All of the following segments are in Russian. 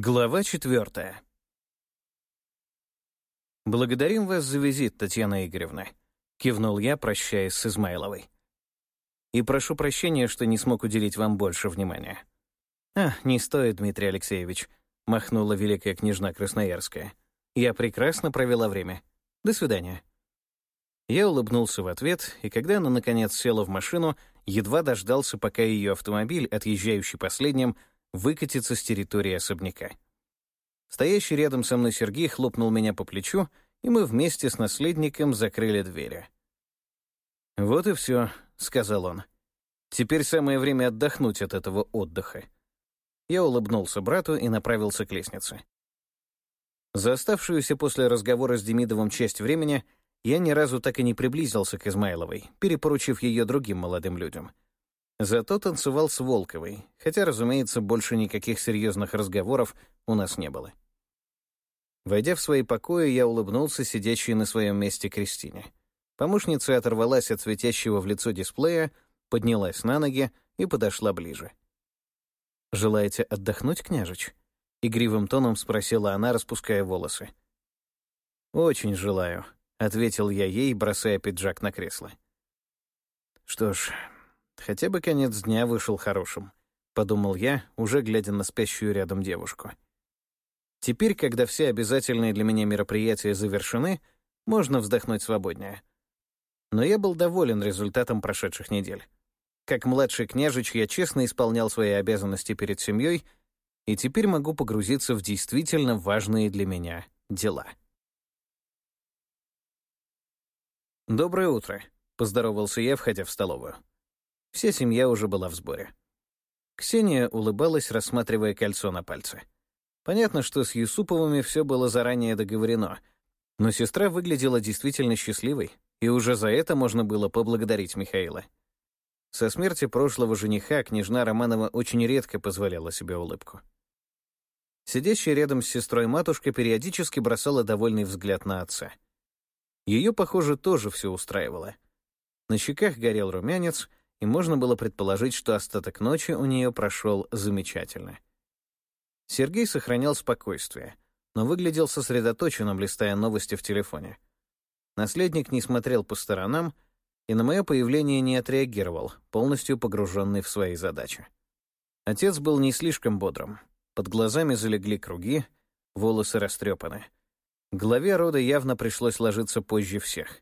Глава четвертая. «Благодарим вас за визит, Татьяна Игоревна», — кивнул я, прощаясь с Измайловой. «И прошу прощения, что не смог уделить вам больше внимания». «А, не стоит, Дмитрий Алексеевич», — махнула великая княжна Красноярская. «Я прекрасно провела время. До свидания». Я улыбнулся в ответ, и когда она, наконец, села в машину, едва дождался, пока ее автомобиль, отъезжающий последним, выкатиться с территории особняка. Стоящий рядом со мной Сергей хлопнул меня по плечу, и мы вместе с наследником закрыли двери. «Вот и все», — сказал он. «Теперь самое время отдохнуть от этого отдыха». Я улыбнулся брату и направился к лестнице. За оставшуюся после разговора с Демидовым часть времени я ни разу так и не приблизился к Измайловой, перепоручив ее другим молодым людям — Зато танцевал с Волковой, хотя, разумеется, больше никаких серьезных разговоров у нас не было. Войдя в свои покои, я улыбнулся сидящей на своем месте Кристине. Помощница оторвалась от светящего в лицо дисплея, поднялась на ноги и подошла ближе. «Желаете отдохнуть, княжич?» — игривым тоном спросила она, распуская волосы. «Очень желаю», — ответил я ей, бросая пиджак на кресло. «Что ж, Хотя бы конец дня вышел хорошим, подумал я, уже глядя на спящую рядом девушку. Теперь, когда все обязательные для меня мероприятия завершены, можно вздохнуть свободнее. Но я был доволен результатом прошедших недель. Как младший княжич я честно исполнял свои обязанности перед семьей, и теперь могу погрузиться в действительно важные для меня дела. «Доброе утро», — поздоровался я, входя в столовую. Вся семья уже была в сборе. Ксения улыбалась, рассматривая кольцо на пальце. Понятно, что с Юсуповыми все было заранее договорено, но сестра выглядела действительно счастливой, и уже за это можно было поблагодарить Михаила. Со смерти прошлого жениха княжна Романова очень редко позволяла себе улыбку. Сидящая рядом с сестрой матушка периодически бросала довольный взгляд на отца. Ее, похоже, тоже все устраивало. На щеках горел румянец, и можно было предположить, что остаток ночи у нее прошел замечательно. Сергей сохранял спокойствие, но выглядел сосредоточенным, листая новости в телефоне. Наследник не смотрел по сторонам и на мое появление не отреагировал, полностью погруженный в свои задачи. Отец был не слишком бодрым. Под глазами залегли круги, волосы растрепаны. Главе рода явно пришлось ложиться позже всех.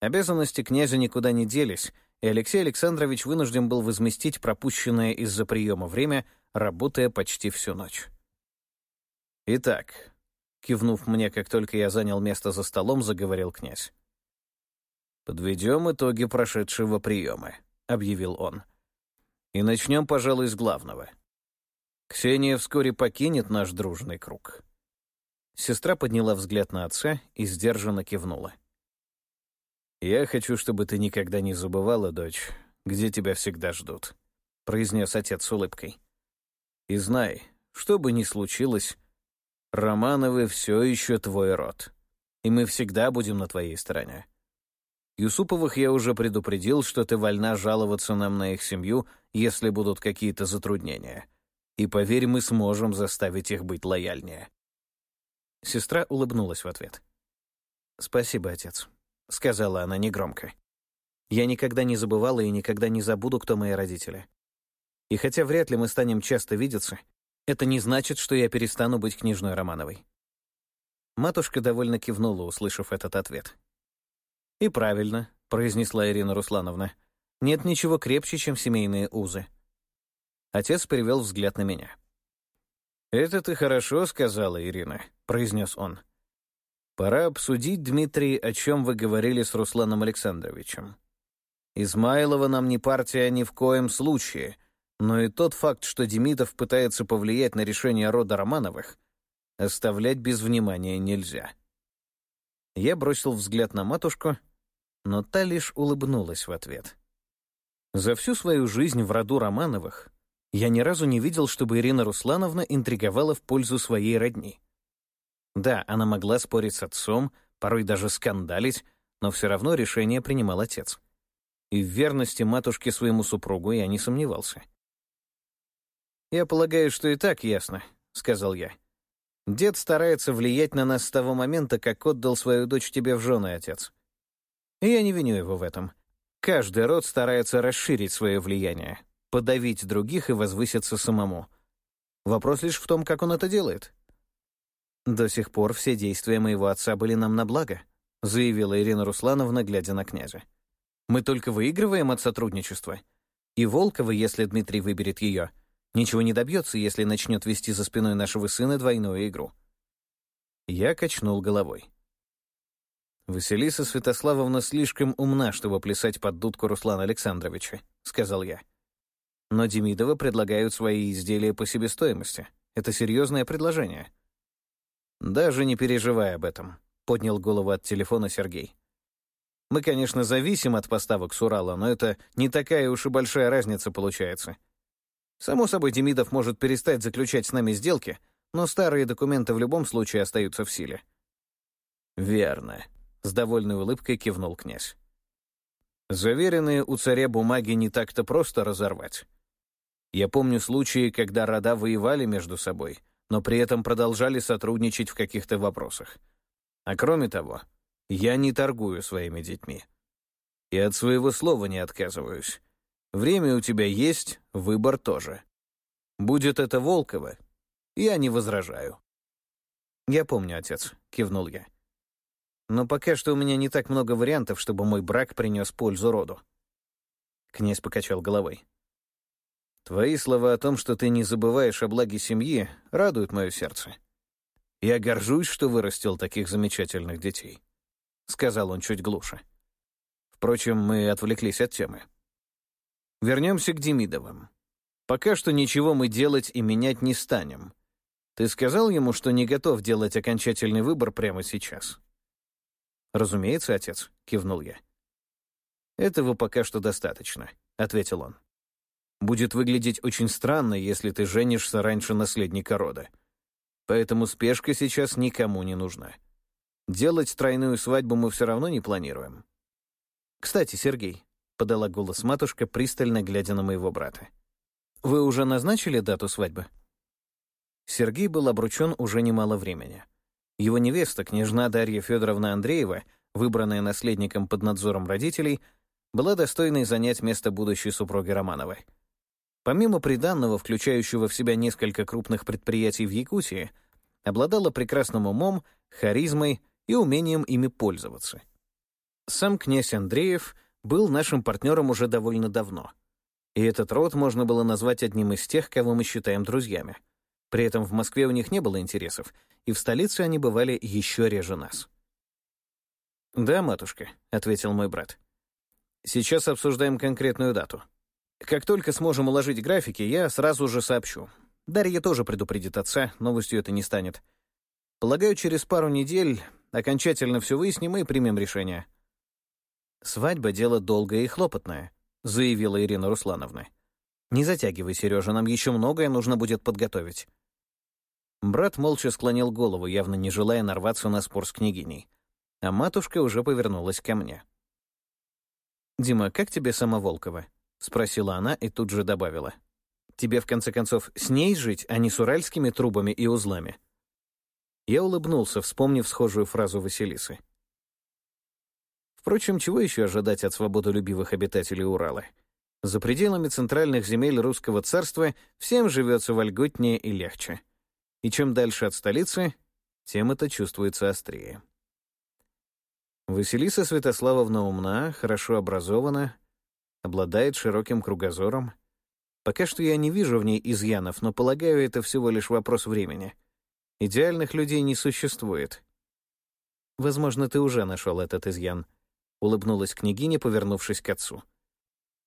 Обязанности князя никуда не делись, и Алексей Александрович вынужден был возместить пропущенное из-за приема время, работая почти всю ночь. «Итак», — кивнув мне, как только я занял место за столом, заговорил князь. «Подведем итоги прошедшего приема», — объявил он. «И начнем, пожалуй, с главного. Ксения вскоре покинет наш дружный круг». Сестра подняла взгляд на отца и сдержанно кивнула. «Я хочу, чтобы ты никогда не забывала, дочь, где тебя всегда ждут», — произнес отец с улыбкой. «И знай, что бы ни случилось, Романовы все еще твой род, и мы всегда будем на твоей стороне. Юсуповых я уже предупредил, что ты вольна жаловаться нам на их семью, если будут какие-то затруднения. И поверь, мы сможем заставить их быть лояльнее». Сестра улыбнулась в ответ. «Спасибо, отец», — сказала она негромко. «Я никогда не забывала и никогда не забуду, кто мои родители. И хотя вряд ли мы станем часто видеться, это не значит, что я перестану быть княжной Романовой». Матушка довольно кивнула, услышав этот ответ. «И правильно», — произнесла Ирина Руслановна. «Нет ничего крепче, чем семейные узы». Отец перевел взгляд на меня. «Это ты хорошо сказала, Ирина», — произнес он. Пора обсудить, Дмитрий, о чем вы говорили с Русланом Александровичем. Измайлова нам не партия ни в коем случае, но и тот факт, что Демидов пытается повлиять на решение рода Романовых, оставлять без внимания нельзя. Я бросил взгляд на матушку, но та лишь улыбнулась в ответ. За всю свою жизнь в роду Романовых я ни разу не видел, чтобы Ирина Руслановна интриговала в пользу своей родни. Да, она могла спорить с отцом, порой даже скандалить, но все равно решение принимал отец. И в верности матушке своему супругу я не сомневался. «Я полагаю, что и так ясно», — сказал я. «Дед старается влиять на нас с того момента, как отдал свою дочь тебе в жены, отец. И я не виню его в этом. Каждый род старается расширить свое влияние, подавить других и возвыситься самому. Вопрос лишь в том, как он это делает». «До сих пор все действия моего отца были нам на благо», заявила Ирина Руслановна, глядя на князя. «Мы только выигрываем от сотрудничества. И Волкова, если Дмитрий выберет ее, ничего не добьется, если начнет вести за спиной нашего сына двойную игру». Я качнул головой. «Василиса Святославовна слишком умна, чтобы плясать под дудку Руслана Александровича», — сказал я. «Но Демидова предлагают свои изделия по себестоимости. Это серьезное предложение». «Даже не переживай об этом», — поднял голову от телефона Сергей. «Мы, конечно, зависим от поставок с Урала, но это не такая уж и большая разница получается. Само собой, Демидов может перестать заключать с нами сделки, но старые документы в любом случае остаются в силе». «Верно», — с довольной улыбкой кивнул князь. «Заверенные у царя бумаги не так-то просто разорвать. Я помню случаи, когда рода воевали между собой — но при этом продолжали сотрудничать в каких-то вопросах. А кроме того, я не торгую своими детьми. И от своего слова не отказываюсь. Время у тебя есть, выбор тоже. Будет это Волково, я не возражаю. «Я помню, отец», — кивнул я. «Но пока что у меня не так много вариантов, чтобы мой брак принес пользу роду». Князь покачал головой. Твои слова о том, что ты не забываешь о благе семьи, радуют мое сердце. Я горжусь, что вырастил таких замечательных детей», — сказал он чуть глуше. Впрочем, мы отвлеклись от темы. Вернемся к Демидовым. Пока что ничего мы делать и менять не станем. Ты сказал ему, что не готов делать окончательный выбор прямо сейчас? «Разумеется, отец», — кивнул я. «Этого пока что достаточно», — ответил он. Будет выглядеть очень странно, если ты женишься раньше наследника рода. Поэтому спешка сейчас никому не нужна. Делать тройную свадьбу мы все равно не планируем. «Кстати, Сергей», — подала голос матушка, пристально глядя на моего брата. «Вы уже назначили дату свадьбы?» Сергей был обручен уже немало времени. Его невеста, княжна Дарья Федоровна Андреева, выбранная наследником под надзором родителей, была достойной занять место будущей супруги Романовой. Помимо приданного, включающего в себя несколько крупных предприятий в Якутии, обладала прекрасным умом, харизмой и умением ими пользоваться. Сам князь Андреев был нашим партнером уже довольно давно. И этот род можно было назвать одним из тех, кого мы считаем друзьями. При этом в Москве у них не было интересов, и в столице они бывали еще реже нас. «Да, матушка», — ответил мой брат. «Сейчас обсуждаем конкретную дату. Как только сможем уложить графики, я сразу же сообщу. Дарья тоже предупредит отца, новостью это не станет. Полагаю, через пару недель окончательно все выясним и примем решение. «Свадьба — дело долгое и хлопотное», — заявила Ирина Руслановна. «Не затягивай, Сережа, нам еще многое нужно будет подготовить». Брат молча склонил голову, явно не желая нарваться на спор с княгиней. А матушка уже повернулась ко мне. «Дима, как тебе сама Волкова?» — спросила она и тут же добавила. «Тебе, в конце концов, с ней жить, а не с уральскими трубами и узлами?» Я улыбнулся, вспомнив схожую фразу Василисы. Впрочем, чего еще ожидать от свободолюбивых обитателей Урала? За пределами центральных земель русского царства всем живется вольготнее и легче. И чем дальше от столицы, тем это чувствуется острее. Василиса Святославовна умна, хорошо образована, обладает широким кругозором. Пока что я не вижу в ней изъянов, но полагаю, это всего лишь вопрос времени. Идеальных людей не существует. Возможно, ты уже нашел этот изъян, — улыбнулась княгиня, повернувшись к отцу.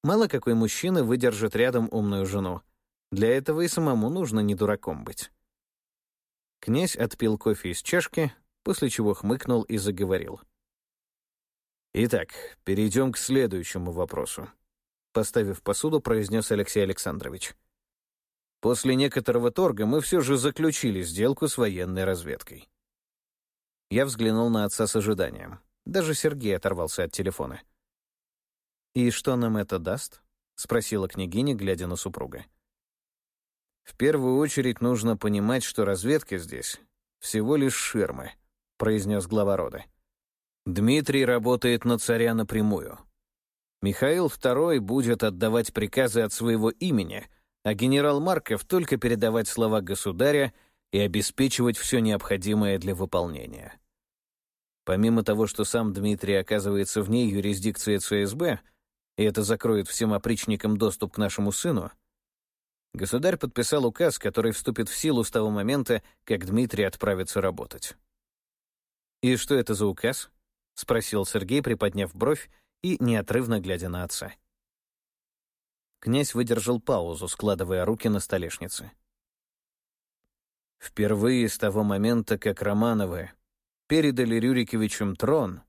Мало какой мужчина выдержит рядом умную жену. Для этого и самому нужно не дураком быть. Князь отпил кофе из чашки, после чего хмыкнул и заговорил. Итак, перейдем к следующему вопросу. Поставив посуду, произнес Алексей Александрович. После некоторого торга мы все же заключили сделку с военной разведкой. Я взглянул на отца с ожиданием. Даже Сергей оторвался от телефона. «И что нам это даст?» — спросила княгиня, глядя на супруга. В первую очередь нужно понимать, что разведка здесь всего лишь ширмы, произнес глава рода. Дмитрий работает на царя напрямую. Михаил II будет отдавать приказы от своего имени, а генерал Марков только передавать слова государя и обеспечивать все необходимое для выполнения. Помимо того, что сам Дмитрий оказывается вне юрисдикции ЦСБ, и это закроет всем опричникам доступ к нашему сыну, государь подписал указ, который вступит в силу с того момента, как Дмитрий отправится работать. «И что это за указ?» — спросил Сергей, приподняв бровь и неотрывно глядя на отца. Князь выдержал паузу, складывая руки на столешнице. Впервые с того момента, как Романовы передали Рюриковичам трон,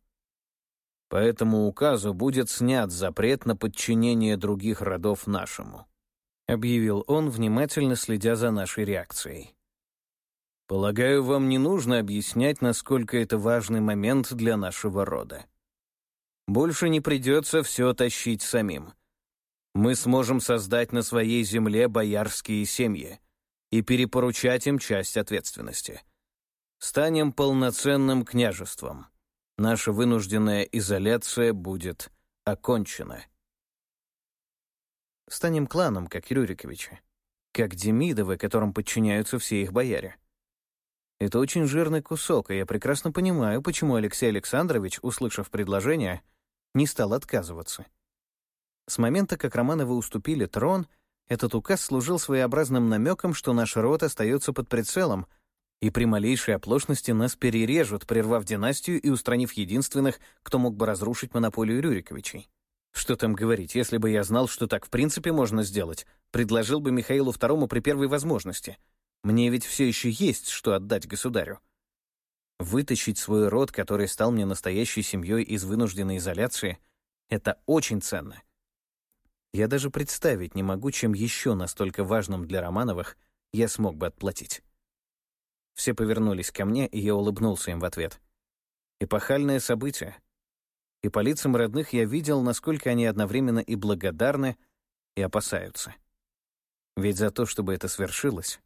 по этому указу будет снят запрет на подчинение других родов нашему, объявил он, внимательно следя за нашей реакцией. Полагаю, вам не нужно объяснять, насколько это важный момент для нашего рода. Больше не придется все тащить самим. Мы сможем создать на своей земле боярские семьи и перепоручать им часть ответственности. Станем полноценным княжеством. Наша вынужденная изоляция будет окончена. Станем кланом, как Рюриковичи, как Демидовы, которым подчиняются все их бояре. Это очень жирный кусок, и я прекрасно понимаю, почему Алексей Александрович, услышав предложение, не стал отказываться. С момента, как Романовы уступили трон, этот указ служил своеобразным намеком, что наш род остается под прицелом, и при малейшей оплошности нас перережут, прервав династию и устранив единственных, кто мог бы разрушить монополию Рюриковичей. Что там говорить, если бы я знал, что так в принципе можно сделать, предложил бы Михаилу II при первой возможности. Мне ведь все еще есть, что отдать государю. Вытащить свой род, который стал мне настоящей семьей из вынужденной изоляции, это очень ценно. Я даже представить не могу, чем еще настолько важным для Романовых я смог бы отплатить. Все повернулись ко мне, и я улыбнулся им в ответ. Эпохальное событие. И по лицам родных я видел, насколько они одновременно и благодарны, и опасаются. Ведь за то, чтобы это свершилось,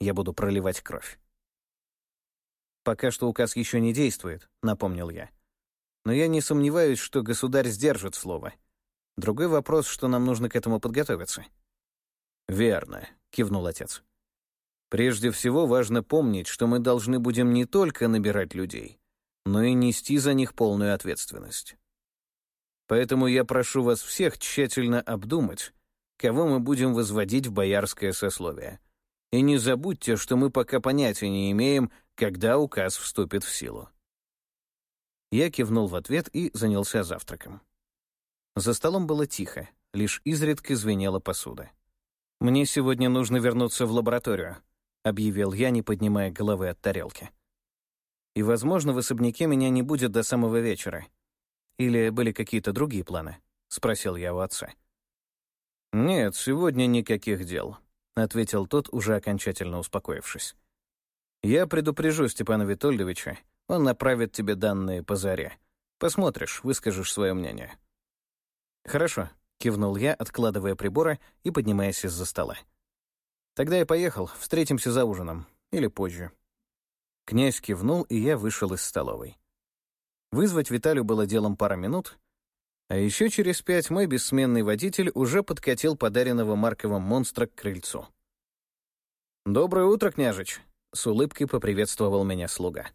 я буду проливать кровь. «Пока что указ еще не действует», — напомнил я. «Но я не сомневаюсь, что государь сдержит слово. Другой вопрос, что нам нужно к этому подготовиться». «Верно», — кивнул отец. «Прежде всего важно помнить, что мы должны будем не только набирать людей, но и нести за них полную ответственность. Поэтому я прошу вас всех тщательно обдумать, кого мы будем возводить в боярское сословие. И не забудьте, что мы пока понятия не имеем, когда указ вступит в силу. Я кивнул в ответ и занялся завтраком. За столом было тихо, лишь изредка звенела посуда. «Мне сегодня нужно вернуться в лабораторию», — объявил я, не поднимая головы от тарелки. «И, возможно, в особняке меня не будет до самого вечера. Или были какие-то другие планы?» — спросил я у отца. «Нет, сегодня никаких дел», — ответил тот, уже окончательно успокоившись. «Я предупрежу Степана Витольдовича, он направит тебе данные по заре. Посмотришь, выскажешь свое мнение». «Хорошо», — кивнул я, откладывая приборы и поднимаясь из-за стола. «Тогда я поехал, встретимся за ужином. Или позже». Князь кивнул, и я вышел из столовой. Вызвать Виталю было делом пара минут, а еще через пять мой бессменный водитель уже подкатил подаренного Марковым монстра к крыльцу. «Доброе утро, княжич!» — с улыбкой поприветствовал меня слуга.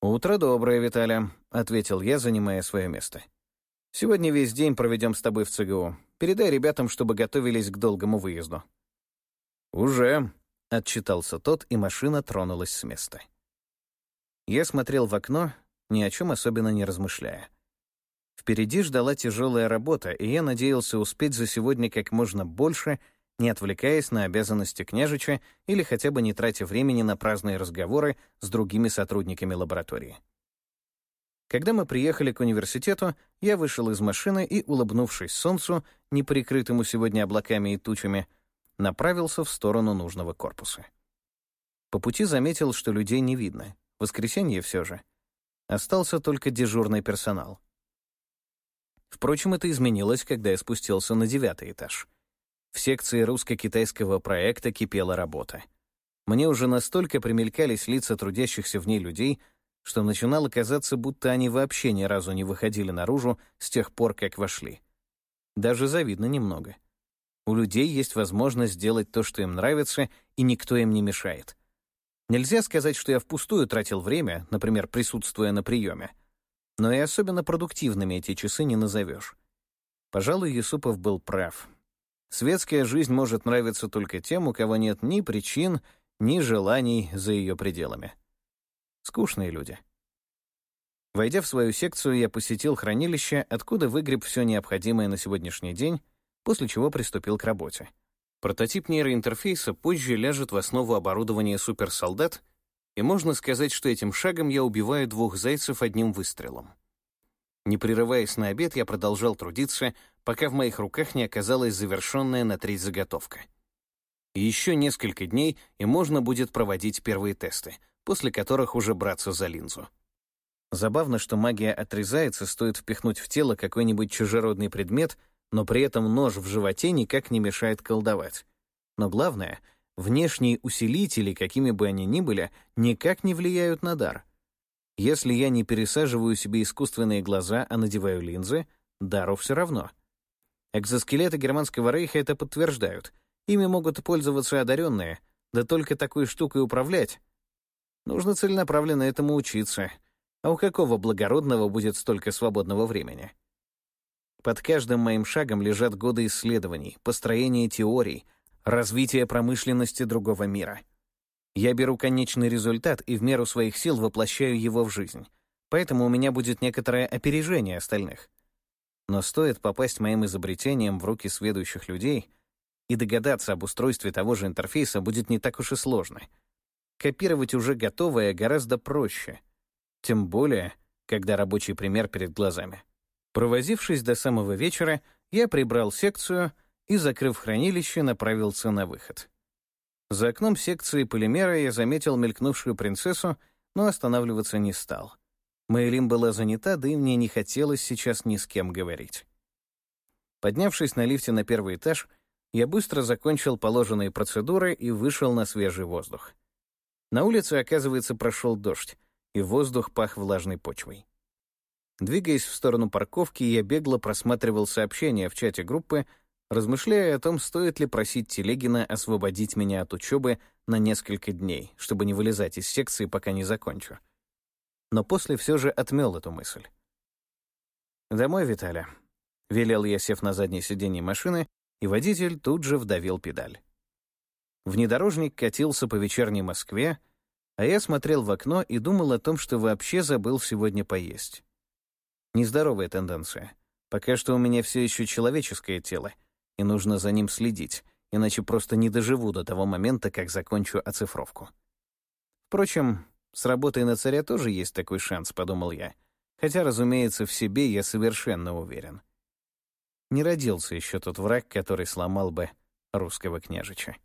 «Утро доброе, Виталя», — ответил я, занимая свое место. «Сегодня весь день проведем с тобой в ЦГУ. Передай ребятам, чтобы готовились к долгому выезду». «Уже», — отчитался тот, и машина тронулась с места. Я смотрел в окно, ни о чем особенно не размышляя. Впереди ждала тяжелая работа, и я надеялся успеть за сегодня как можно больше, не отвлекаясь на обязанности княжича или хотя бы не тратя времени на праздные разговоры с другими сотрудниками лаборатории. Когда мы приехали к университету, я вышел из машины и, улыбнувшись солнцу, не прикрытому сегодня облаками и тучами, направился в сторону нужного корпуса. По пути заметил, что людей не видно. Воскресенье все же. Остался только дежурный персонал — Впрочем, это изменилось, когда я спустился на девятый этаж. В секции русско-китайского проекта кипела работа. Мне уже настолько примелькались лица трудящихся в ней людей, что начинало казаться, будто они вообще ни разу не выходили наружу с тех пор, как вошли. Даже завидно немного. У людей есть возможность сделать то, что им нравится, и никто им не мешает. Нельзя сказать, что я впустую тратил время, например, присутствуя на приеме. Но и особенно продуктивными эти часы не назовешь. Пожалуй, Юсупов был прав. Светская жизнь может нравиться только тем, у кого нет ни причин, ни желаний за ее пределами. Скучные люди. Войдя в свою секцию, я посетил хранилище, откуда выгреб все необходимое на сегодняшний день, после чего приступил к работе. Прототип нейроинтерфейса позже ляжет в основу оборудования суперсолдат, и можно сказать, что этим шагом я убиваю двух зайцев одним выстрелом. Не прерываясь на обед, я продолжал трудиться, пока в моих руках не оказалась завершенная на треть заготовка — еще несколько дней, и можно будет проводить первые тесты, после которых уже браться за линзу. Забавно, что магия отрезается, стоит впихнуть в тело какой-нибудь чужеродный предмет, но при этом нож в животе никак не мешает колдовать. Но главное, внешние усилители, какими бы они ни были, никак не влияют на дар. Если я не пересаживаю себе искусственные глаза, а надеваю линзы, дару все равно. Экзоскелеты Германского рейха это подтверждают — Ими могут пользоваться одаренные, да только такой штукой управлять. Нужно целенаправленно этому учиться. А у какого благородного будет столько свободного времени? Под каждым моим шагом лежат годы исследований, построения теорий, развития промышленности другого мира. Я беру конечный результат и в меру своих сил воплощаю его в жизнь. Поэтому у меня будет некоторое опережение остальных. Но стоит попасть моим изобретением в руки сведущих людей, и догадаться об устройстве того же интерфейса будет не так уж и сложно. Копировать уже готовое гораздо проще. Тем более, когда рабочий пример перед глазами. Провозившись до самого вечера, я прибрал секцию и, закрыв хранилище, направился на выход. За окном секции полимера я заметил мелькнувшую принцессу, но останавливаться не стал. Мэйлин была занята, да и мне не хотелось сейчас ни с кем говорить. Поднявшись на лифте на первый этаж, я быстро закончил положенные процедуры и вышел на свежий воздух. На улице, оказывается, прошел дождь, и воздух пах влажной почвой. Двигаясь в сторону парковки, я бегло просматривал сообщения в чате группы, размышляя о том, стоит ли просить Телегина освободить меня от учебы на несколько дней, чтобы не вылезать из секции, пока не закончу. Но после все же отмел эту мысль. «Домой, Виталя», — велел я, сев на заднее сиденье машины и водитель тут же вдавил педаль. Внедорожник катился по вечерней Москве, а я смотрел в окно и думал о том, что вообще забыл сегодня поесть. Нездоровая тенденция. Пока что у меня все еще человеческое тело, и нужно за ним следить, иначе просто не доживу до того момента, как закончу оцифровку. Впрочем, с работой на царя тоже есть такой шанс, подумал я. Хотя, разумеется, в себе я совершенно уверен. Не родился еще тот враг, который сломал бы русского княжича.